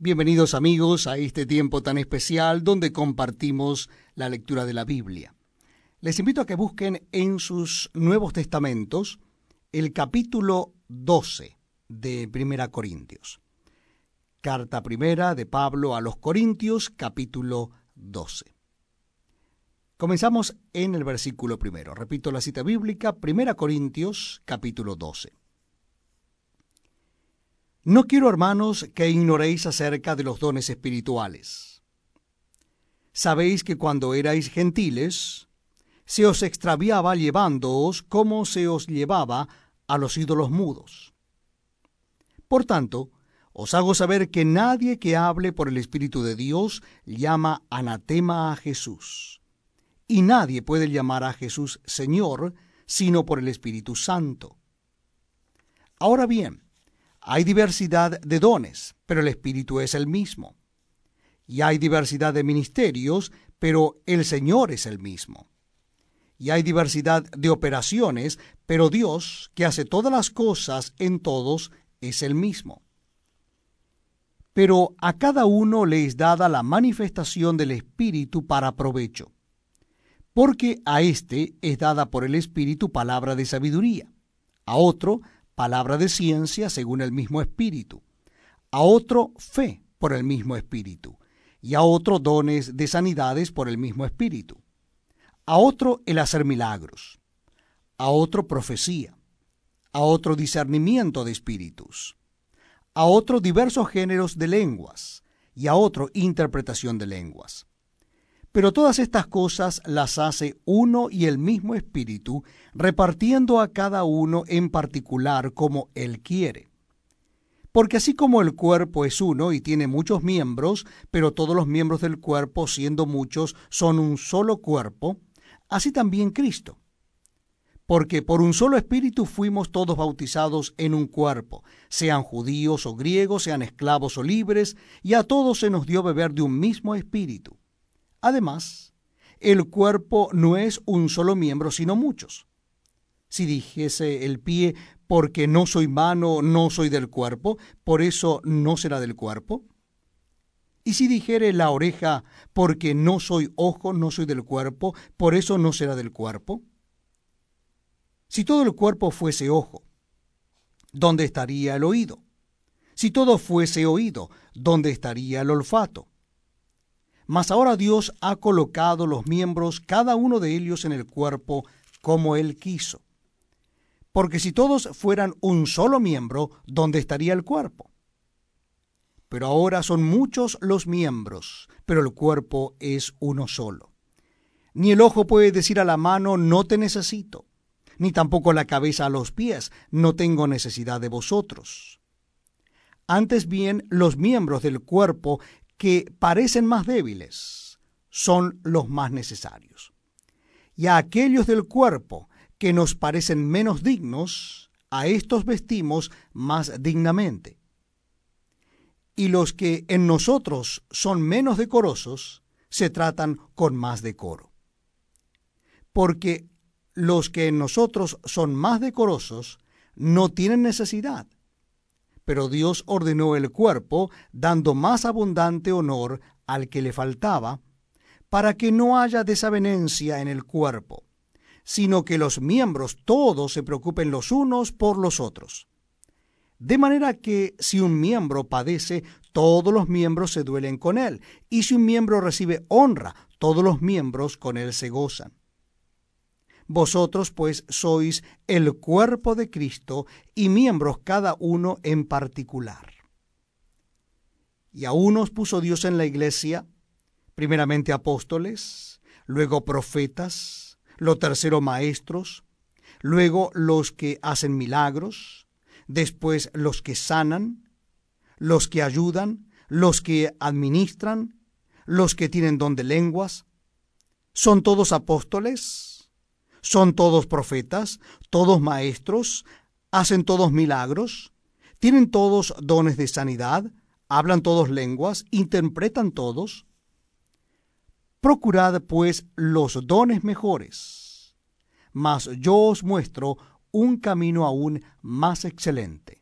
Bienvenidos amigos a este tiempo tan especial donde compartimos la lectura de la Biblia. Les invito a que busquen en sus Nuevos Testamentos el capítulo 12 de Primera Corintios. Carta primera de Pablo a los Corintios, capítulo 12. Comenzamos en el versículo primero. Repito la cita bíblica, Primera Corintios, capítulo 12. No quiero, hermanos, que ignoréis acerca de los dones espirituales. Sabéis que cuando erais gentiles, se os extraviaba llevándoos como se os llevaba a los ídolos mudos. Por tanto, os hago saber que nadie que hable por el Espíritu de Dios llama anatema a Jesús. Y nadie puede llamar a Jesús Señor sino por el Espíritu Santo. Ahora bien, hay diversidad de dones, pero el Espíritu es el mismo. Y hay diversidad de ministerios, pero el Señor es el mismo. Y hay diversidad de operaciones, pero Dios, que hace todas las cosas en todos, es el mismo. Pero a cada uno le es dada la manifestación del Espíritu para provecho, porque a éste es dada por el Espíritu palabra de sabiduría, a otro palabra de ciencia según el mismo Espíritu, a otro fe por el mismo Espíritu, y a otro dones de sanidades por el mismo Espíritu, a otro el hacer milagros, a otro profecía, a otro discernimiento de espíritus, a otro diversos géneros de lenguas, y a otro interpretación de lenguas. Pero todas estas cosas las hace uno y el mismo Espíritu, repartiendo a cada uno en particular como Él quiere. Porque así como el cuerpo es uno y tiene muchos miembros, pero todos los miembros del cuerpo, siendo muchos, son un solo cuerpo, así también Cristo. Porque por un solo espíritu fuimos todos bautizados en un cuerpo, sean judíos o griegos, sean esclavos o libres, y a todos se nos dio beber de un mismo espíritu. Además, el cuerpo no es un solo miembro, sino muchos. Si dijese el pie, porque no soy mano, no soy del cuerpo, por eso no será del cuerpo. Y si dijere la oreja, porque no soy ojo, no soy del cuerpo, por eso no será del cuerpo. Si todo el cuerpo fuese ojo, ¿dónde estaría el oído? Si todo fuese oído, ¿dónde estaría el olfato? Mas ahora Dios ha colocado los miembros, cada uno de ellos, en el cuerpo como Él quiso. Porque si todos fueran un solo miembro, ¿dónde estaría el cuerpo? Pero ahora son muchos los miembros, pero el cuerpo es uno solo. Ni el ojo puede decir a la mano, no te necesito, ni tampoco la cabeza a los pies, no tengo necesidad de vosotros. Antes bien, los miembros del cuerpo que parecen más débiles son los más necesarios. Y a aquellos del cuerpo que nos parecen menos dignos, a estos vestimos más dignamente. Y los que en nosotros son menos decorosos, se tratan con más decoro. Porque los que en nosotros son más decorosos no tienen necesidad, pero Dios ordenó el cuerpo, dando más abundante honor al que le faltaba, para que no haya desavenencia en el cuerpo, sino que los miembros todos se preocupen los unos por los otros. De manera que si un miembro padece, todos los miembros se duelen con él, y si un miembro recibe honra, todos los miembros con él se gozan. Vosotros pues sois el cuerpo de Cristo y miembros cada uno en particular. Y a unos puso Dios en la iglesia, primeramente apóstoles, luego profetas, lo tercero maestros, luego los que hacen milagros, después los que sanan, los que ayudan, los que administran, los que tienen don de lenguas. ¿Son todos apóstoles? ¿Son todos profetas? ¿Todos maestros? ¿Hacen todos milagros? ¿Tienen todos dones de sanidad? ¿Hablan todos lenguas? ¿Interpretan todos? Procurad pues los dones mejores, mas yo os muestro un camino aún más excelente.